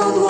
Santo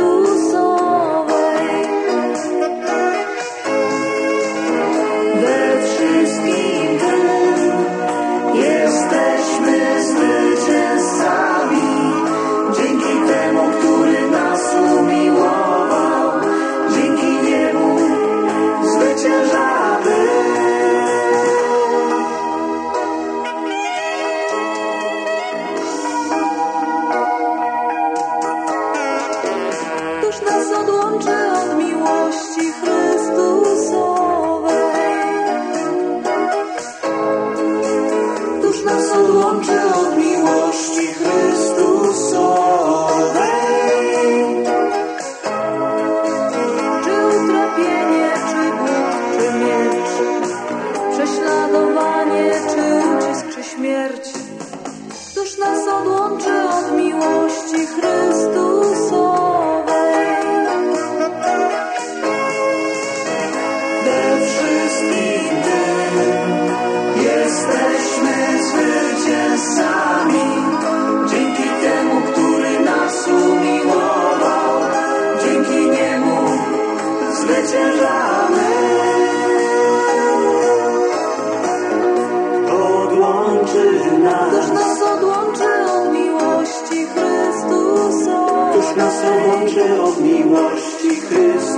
جی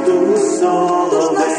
جومی سرج ل